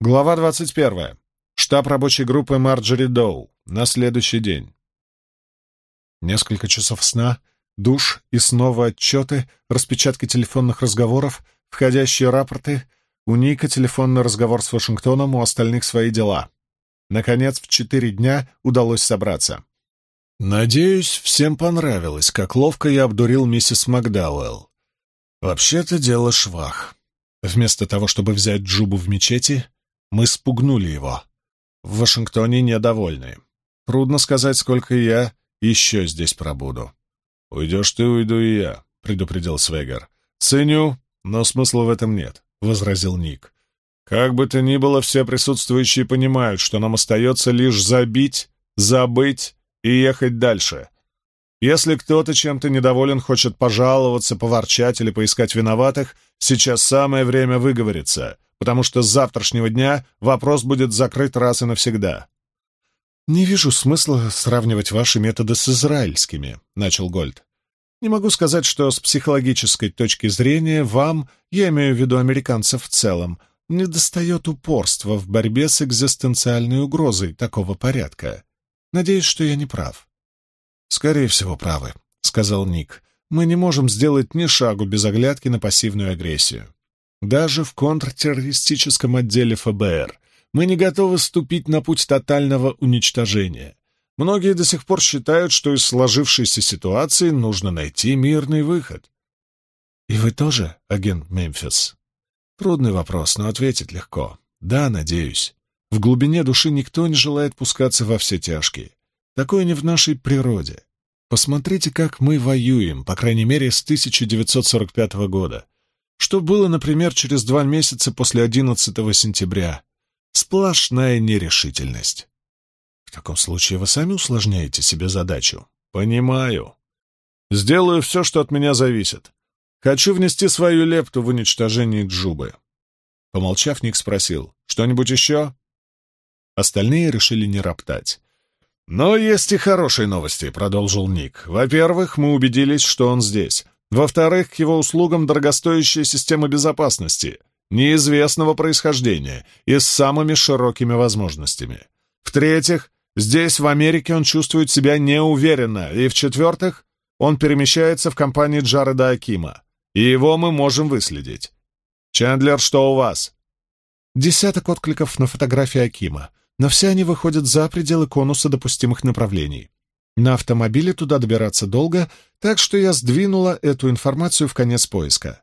Глава 21. Штаб рабочей группы Марджори Доу. На следующий день. Несколько часов сна, душ и снова отчеты, распечатки телефонных разговоров, входящие рапорты. У Ника телефонный разговор с Вашингтоном, у остальных свои дела. Наконец, в четыре дня удалось собраться. Надеюсь, всем понравилось, как ловко я обдурил миссис Макдауэлл. Вообще-то дело швах. Вместо того, чтобы взять Джубу в мечети, мы спугнули его. В Вашингтоне недовольны. Трудно сказать, сколько я еще здесь пробуду. «Уйдешь ты, уйду и я», — предупредил Свегер. «Ценю, но смысла в этом нет», — возразил Ник. «Как бы то ни было, все присутствующие понимают, что нам остается лишь забить, забыть и ехать дальше. Если кто-то чем-то недоволен, хочет пожаловаться, поворчать или поискать виноватых, сейчас самое время выговориться, потому что с завтрашнего дня вопрос будет закрыт раз и навсегда. «Не вижу смысла сравнивать ваши методы с израильскими», — начал Гольд. «Не могу сказать, что с психологической точки зрения вам, я имею в виду американцев в целом, недостает упорства в борьбе с экзистенциальной угрозой такого порядка. Надеюсь, что я не прав. «Скорее всего, правы», — сказал Ник. «Мы не можем сделать ни шагу без оглядки на пассивную агрессию. Даже в контртеррористическом отделе ФБР мы не готовы ступить на путь тотального уничтожения. Многие до сих пор считают, что из сложившейся ситуации нужно найти мирный выход». «И вы тоже, агент Мемфис?» Трудный вопрос, но ответить легко. Да, надеюсь. В глубине души никто не желает пускаться во все тяжкие. Такое не в нашей природе. Посмотрите, как мы воюем, по крайней мере, с 1945 года. Что было, например, через два месяца после 11 сентября? Сплошная нерешительность. В таком случае вы сами усложняете себе задачу. Понимаю. Сделаю все, что от меня зависит. Хочу внести свою лепту в уничтожение Джубы. Помолчав, Ник спросил, что-нибудь еще? Остальные решили не роптать. «Но есть и хорошие новости», — продолжил Ник. «Во-первых, мы убедились, что он здесь. Во-вторых, к его услугам дорогостоящая система безопасности, неизвестного происхождения и с самыми широкими возможностями. В-третьих, здесь, в Америке, он чувствует себя неуверенно. И в-четвертых, он перемещается в компании Джареда Акима, и его мы можем выследить. Чендлер, что у вас?» Десяток откликов на фотографии Акима но все они выходят за пределы конуса допустимых направлений. На автомобиле туда добираться долго, так что я сдвинула эту информацию в конец поиска.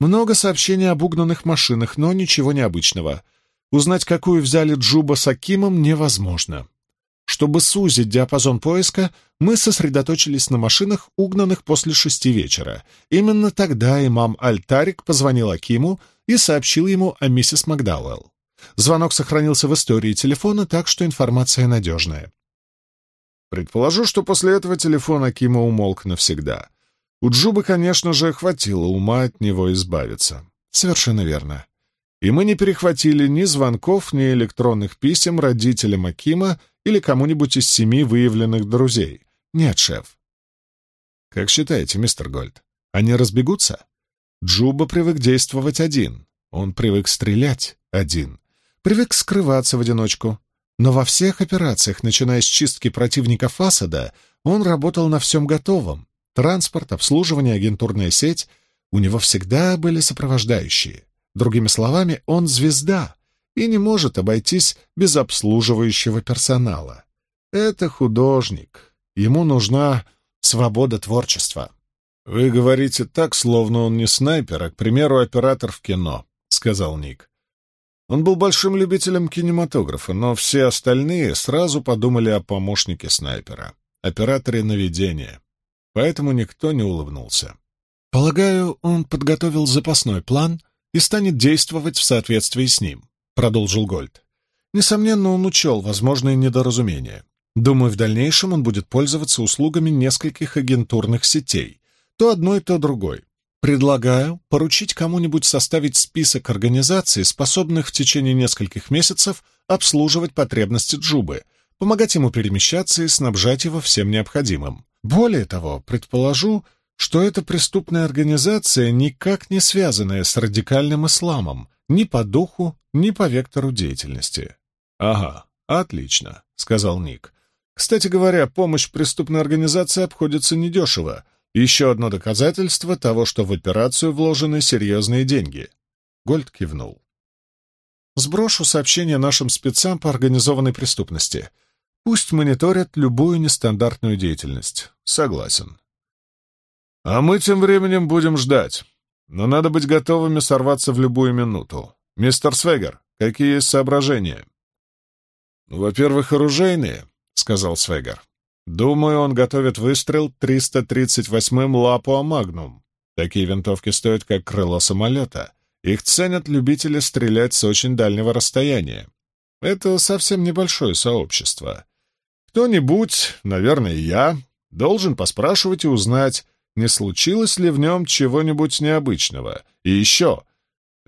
Много сообщений об угнанных машинах, но ничего необычного. Узнать, какую взяли Джуба с Акимом, невозможно. Чтобы сузить диапазон поиска, мы сосредоточились на машинах, угнанных после шести вечера. Именно тогда имам Аль-Тарик позвонил Акиму и сообщил ему о миссис Макдауэлл. Звонок сохранился в истории телефона, так что информация надежная. Предположу, что после этого телефон Акима умолк навсегда. У Джубы, конечно же, хватило ума от него избавиться. Совершенно верно. И мы не перехватили ни звонков, ни электронных писем родителям Акима или кому-нибудь из семи выявленных друзей. Нет, шеф. Как считаете, мистер Гольд, они разбегутся? Джуба привык действовать один. Он привык стрелять один привык скрываться в одиночку. Но во всех операциях, начиная с чистки противников Асада, он работал на всем готовом. Транспорт, обслуживание, агентурная сеть. У него всегда были сопровождающие. Другими словами, он звезда и не может обойтись без обслуживающего персонала. Это художник. Ему нужна свобода творчества. «Вы говорите так, словно он не снайпер, а, к примеру, оператор в кино», — сказал Ник. Он был большим любителем кинематографа, но все остальные сразу подумали о помощнике снайпера, операторе наведения. Поэтому никто не улыбнулся. «Полагаю, он подготовил запасной план и станет действовать в соответствии с ним», — продолжил Гольд. «Несомненно, он учел возможные недоразумения. Думаю, в дальнейшем он будет пользоваться услугами нескольких агентурных сетей, то одной, то другой. Предлагаю поручить кому-нибудь составить список организаций, способных в течение нескольких месяцев обслуживать потребности Джубы, помогать ему перемещаться и снабжать его всем необходимым. Более того, предположу, что эта преступная организация никак не связанная с радикальным исламом, ни по духу, ни по вектору деятельности. «Ага, отлично», — сказал Ник. «Кстати говоря, помощь преступной организации обходится недешево. Еще одно доказательство того, что в операцию вложены серьезные деньги». Гольд кивнул. «Сброшу сообщение нашим спецам по организованной преступности. Пусть мониторят любую нестандартную деятельность. Согласен». «А мы тем временем будем ждать. Но надо быть готовыми сорваться в любую минуту. Мистер Свегер, какие есть соображения?» «Во-первых, оружейные», — сказал Свегер. «Думаю, он готовит выстрел 338-м Лапуа Магнум. Такие винтовки стоят как крыло самолета. Их ценят любители стрелять с очень дальнего расстояния. Это совсем небольшое сообщество. Кто-нибудь, наверное, я, должен поспрашивать и узнать, не случилось ли в нем чего-нибудь необычного. И еще,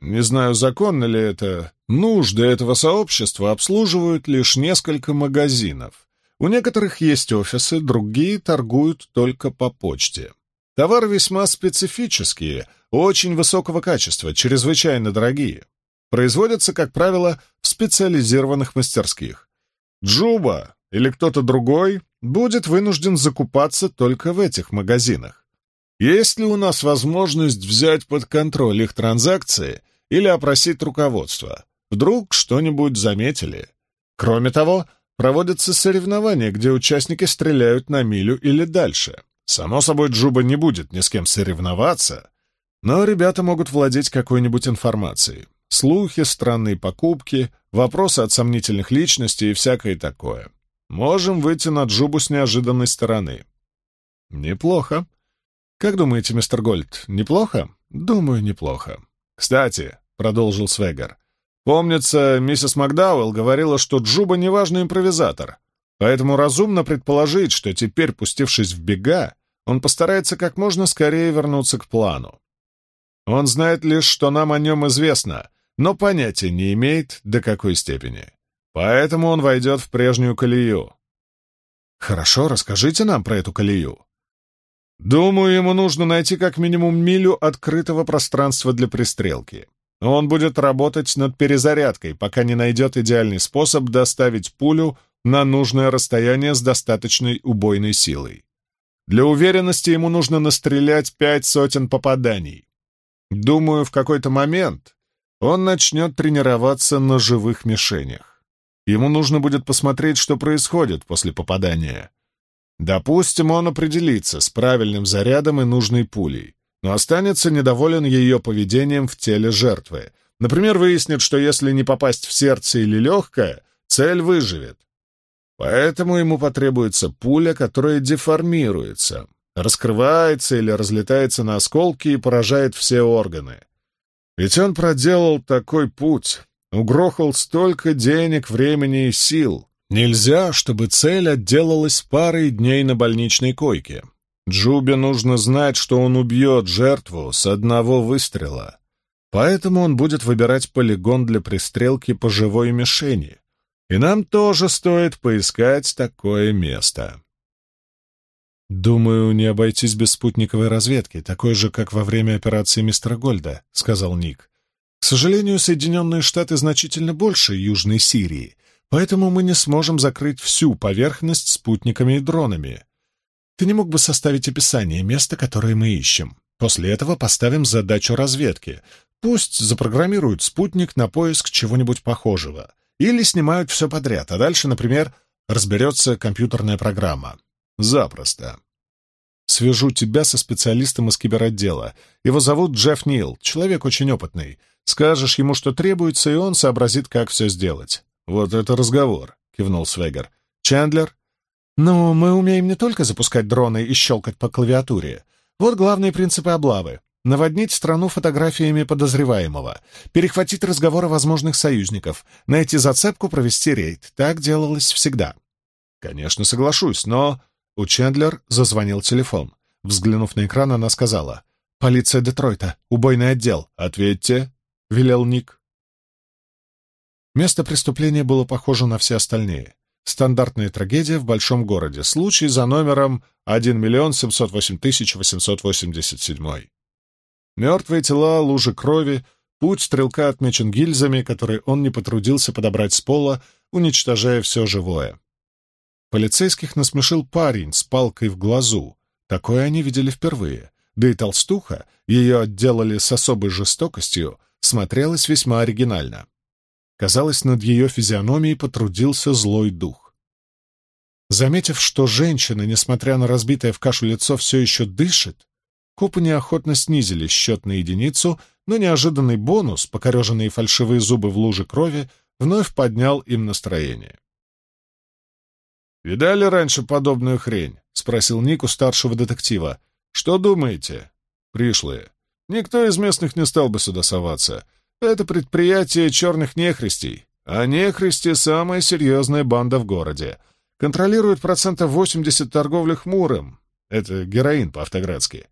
не знаю, законно ли это, нужды этого сообщества обслуживают лишь несколько магазинов. У некоторых есть офисы, другие торгуют только по почте. Товары весьма специфические, очень высокого качества, чрезвычайно дорогие. Производятся, как правило, в специализированных мастерских. Джуба или кто-то другой будет вынужден закупаться только в этих магазинах. Есть ли у нас возможность взять под контроль их транзакции или опросить руководство? Вдруг что-нибудь заметили? Кроме того, проводятся соревнования, где участники стреляют на милю или дальше. Само собой, Джуба не будет ни с кем соревноваться, но ребята могут владеть какой-нибудь информацией. Слухи, странные покупки, вопросы от сомнительных личностей и всякое такое. Можем выйти на Джубу с неожиданной стороны. Неплохо. «Как думаете, мистер Гольд, неплохо?» «Думаю, неплохо». «Кстати», — продолжил Свегар, — «помнится, миссис Макдауэлл говорила, что Джуба неважный импровизатор, поэтому разумно предположить, что теперь, пустившись в бега, он постарается как можно скорее вернуться к плану. Он знает лишь, что нам о нем известно, но понятия не имеет, до какой степени. Поэтому он войдет в прежнюю колею». «Хорошо, расскажите нам про эту колею», Думаю, ему нужно найти как минимум милю открытого пространства для пристрелки. Он будет работать над перезарядкой, пока не найдет идеальный способ доставить пулю на нужное расстояние с достаточной убойной силой. Для уверенности ему нужно настрелять пять сотен попаданий. Думаю, в какой-то момент он начнет тренироваться на живых мишенях. Ему нужно будет посмотреть, что происходит после попадания. Допустим, он определится с правильным зарядом и нужной пулей, но останется недоволен ее поведением в теле жертвы. Например, выяснит, что если не попасть в сердце или легкое, цель выживет. Поэтому ему потребуется пуля, которая деформируется, раскрывается или разлетается на осколки и поражает все органы. Ведь он проделал такой путь, угрохал столько денег, времени и сил, Нельзя, чтобы цель отделалась парой дней на больничной койке. Джубе нужно знать, что он убьет жертву с одного выстрела. Поэтому он будет выбирать полигон для пристрелки по живой мишени. И нам тоже стоит поискать такое место. «Думаю, не обойтись без спутниковой разведки, такой же, как во время операции мистера Гольда», — сказал Ник. «К сожалению, Соединенные Штаты значительно больше Южной Сирии, Поэтому мы не сможем закрыть всю поверхность спутниками и дронами. Ты не мог бы составить описание места, которое мы ищем? После этого поставим задачу разведки. Пусть запрограммируют спутник на поиск чего-нибудь похожего. Или снимают все подряд, а дальше, например, разберется компьютерная программа. Запросто. Свяжу тебя со специалистом из киберотдела. Его зовут Джефф Нил, человек очень опытный. Скажешь ему, что требуется, и он сообразит, как все сделать. «Вот это разговор», — кивнул Свегер. «Чендлер?» «Ну, мы умеем не только запускать дроны и щелкать по клавиатуре. Вот главные принципы облавы. Наводнить страну фотографиями подозреваемого, перехватить разговоры возможных союзников, найти зацепку, провести рейд. Так делалось всегда». «Конечно, соглашусь, но...» У Чендлер зазвонил телефон. Взглянув на экран, она сказала. «Полиция Детройта, убойный отдел. Ответьте», — велел Ник. Место преступления было похоже на все остальные. Стандартная трагедия в большом городе. Случай за номером 1 миллион 708 тысяч 887. Мертвые тела, лужи крови, Путь стрелка отмечен гильзами, которые он не потрудился подобрать с пола, уничтожая все живое. Полицейских насмешил парень с палкой в глазу. Такое они видели впервые. Да и толстуха, ее отделали с особой жестокостью, смотрелась весьма оригинально. Казалось, над ее физиономией потрудился злой дух. Заметив, что женщина, несмотря на разбитое в кашу лицо, все еще дышит, копы неохотно снизили счет на единицу, но неожиданный бонус, покореженные фальшивые зубы в луже крови, вновь поднял им настроение. «Видали раньше подобную хрень?» — спросил Ник у старшего детектива. «Что думаете?» «Пришлые. Никто из местных не стал бы сюда соваться. Это предприятие черных нехристей, а нехристи — самая серьезная банда в городе. Контролирует процентов 80 торговли хмурым. Это героин по-автоградски.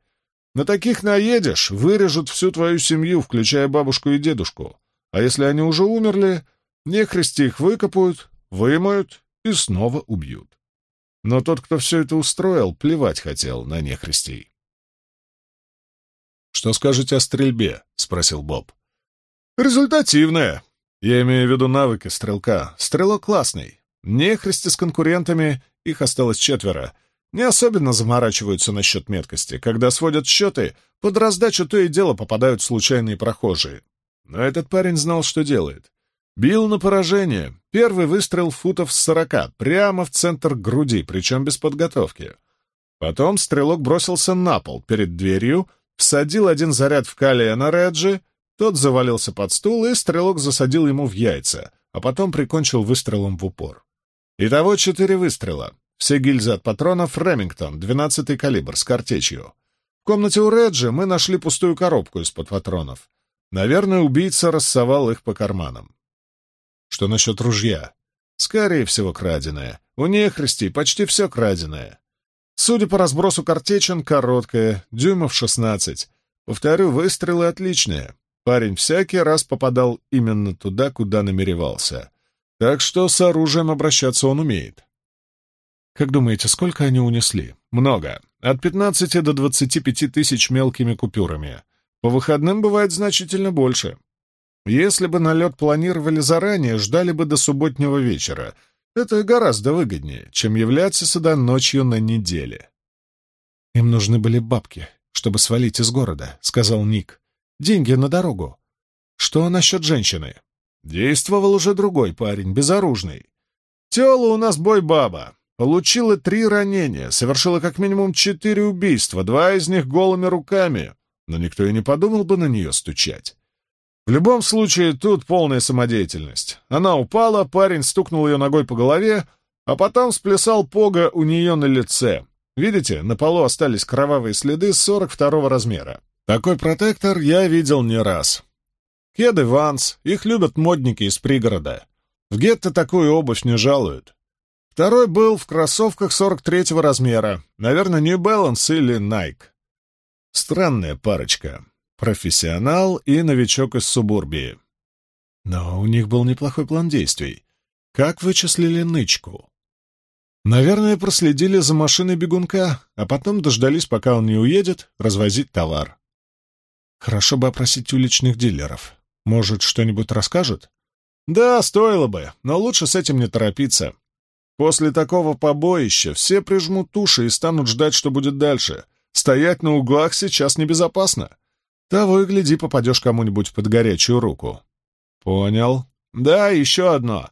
На таких наедешь, вырежут всю твою семью, включая бабушку и дедушку. А если они уже умерли, нехристи их выкопают, вымоют и снова убьют. Но тот, кто все это устроил, плевать хотел на нехристей. «Что скажете о стрельбе?» — спросил Боб. «Результативная. Я имею в виду навыки стрелка. Стрелок классный. Нехристи с конкурентами, их осталось четверо, не особенно заморачиваются насчет меткости. Когда сводят счеты, под раздачу то и дело попадают случайные прохожие. Но этот парень знал, что делает. Бил на поражение. Первый выстрел футов с сорока, прямо в центр груди, причем без подготовки. Потом стрелок бросился на пол перед дверью, всадил один заряд в калия на Реджи, тот завалился под стул, и стрелок засадил ему в яйца, а потом прикончил выстрелом в упор. Итого четыре выстрела. Все гильзы от патронов Ремингтон, 12-й калибр, с картечью. В комнате у Реджи мы нашли пустую коробку из-под патронов. Наверное, убийца рассовал их по карманам. Что насчет ружья? Скорее всего, краденое. У нехристей почти все краденое. Судя по разбросу картечин, короткое, дюймов шестнадцать. Повторю, выстрелы отличные. Парень всякий раз попадал именно туда, куда намеревался. Так что с оружием обращаться он умеет. Как думаете, сколько они унесли? Много. От 15 до 25 тысяч мелкими купюрами. По выходным бывает значительно больше. Если бы налет планировали заранее, ждали бы до субботнего вечера. Это гораздо выгоднее, чем являться сюда ночью на неделе. «Им нужны были бабки, чтобы свалить из города», — сказал Ник. «Деньги на дорогу. Что насчет женщины?» Действовал уже другой парень, безоружный. «Тела у нас бой-баба. Получила три ранения, совершила как минимум четыре убийства, два из них голыми руками, но никто и не подумал бы на нее стучать. В любом случае, тут полная самодеятельность. Она упала, парень стукнул ее ногой по голове, а потом сплясал пога у нее на лице. Видите, на полу остались кровавые следы 42 размера. Такой протектор я видел не раз. Кеды Ванс, их любят модники из пригорода. В гетто такую обувь не жалуют. Второй был в кроссовках 43 размера, наверное, New Balance или Nike. Странная парочка. Профессионал и новичок из субурбии. Но у них был неплохой план действий. Как вычислили нычку? Наверное, проследили за машиной бегунка, а потом дождались, пока он не уедет, развозить товар. Хорошо бы опросить уличных дилеров. Может, что-нибудь расскажет? Да, стоило бы, но лучше с этим не торопиться. После такого побоища все прижмут уши и станут ждать, что будет дальше. Стоять на углах сейчас небезопасно. Того и гляди, попадешь кому-нибудь под горячую руку. Понял. Да, еще одно.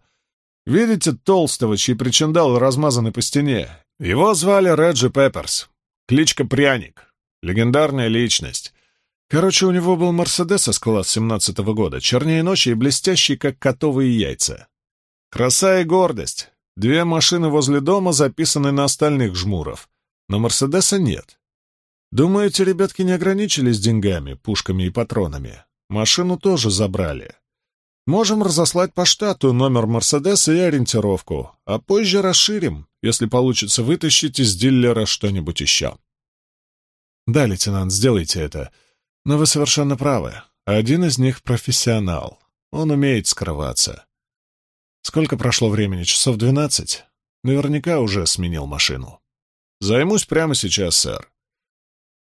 Видите толстого, чьи причиндалы размазаны по стене? Его звали Реджи Пепперс. Кличка Пряник. Легендарная личность. Короче, у него был Мерседес с класс семнадцатого года, чернее ночи и блестящий, как котовые яйца. Краса и гордость. Две машины возле дома записаны на остальных жмуров, но Мерседеса нет. Думаете, ребятки не ограничились деньгами, пушками и патронами? Машину тоже забрали. Можем разослать по штату номер Мерседеса и ориентировку, а позже расширим, если получится вытащить из дилера что-нибудь еще. Да, лейтенант, сделайте это. Но вы совершенно правы. Один из них — профессионал. Он умеет скрываться. Сколько прошло времени? Часов двенадцать? Наверняка уже сменил машину. Займусь прямо сейчас, сэр.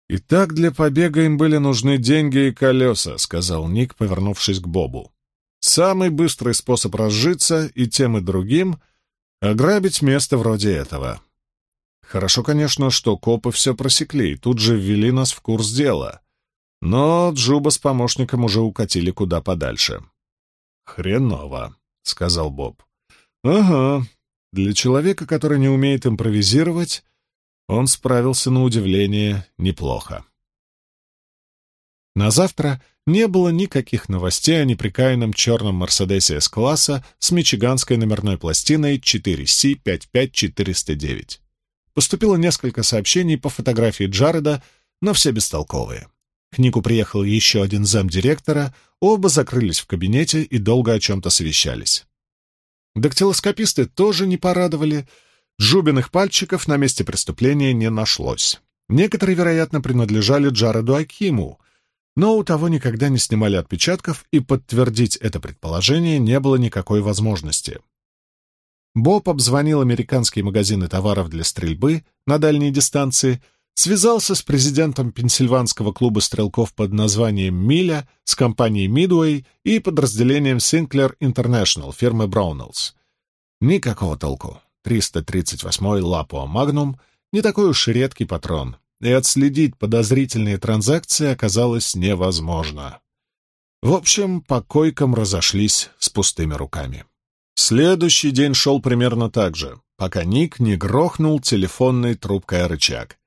«И так для побега им были нужны деньги и колеса», — сказал Ник, повернувшись к Бобу. «Самый быстрый способ разжиться и тем и другим — ограбить место вроде этого. Хорошо, конечно, что копы все просекли и тут же ввели нас в курс дела. Но Джуба с помощником уже укатили куда подальше». «Хреново», — сказал Боб. «Ага. Для человека, который не умеет импровизировать, он справился на удивление неплохо. На завтра не было никаких новостей о неприкаянном черном Мерседесе С-класса с мичиганской номерной пластиной 4C55409. Поступило несколько сообщений по фотографии Джареда, но все бестолковые. К Нику приехал еще один замдиректора, оба закрылись в кабинете и долго о чем-то совещались. Дактилоскописты тоже не порадовали — Джубиных пальчиков на месте преступления не нашлось. Некоторые, вероятно, принадлежали Джареду Акиму, но у того никогда не снимали отпечатков, и подтвердить это предположение не было никакой возможности. Боб обзвонил американские магазины товаров для стрельбы на дальней дистанции, связался с президентом Пенсильванского клуба стрелков под названием «Миля», с компанией Midway и подразделением Sinclair International фирмы Brownells. Никакого толку. 338-й Лапуа Магнум не такой уж редкий патрон, и отследить подозрительные транзакции оказалось невозможно. В общем, по койкам разошлись с пустыми руками. Следующий день шел примерно так же, пока Ник не грохнул телефонной трубкой рычаг.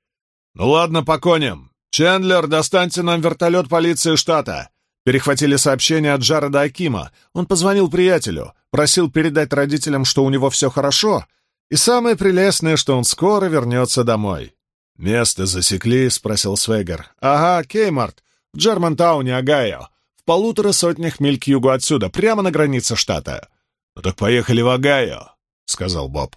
«Ну ладно, по коням. Чендлер, достаньте нам вертолет полиции штата. Перехватили сообщение от Джареда Акима. Он позвонил приятелю, просил передать родителям, что у него все хорошо, и самое прелестное, что он скоро вернется домой. «Место засекли?» — спросил Свегер. «Ага, Кеймарт, в Джермантауне, Огайо, в полутора сотнях миль к югу отсюда, прямо на границе штата». «Ну так поехали в Огайо», — сказал Боб.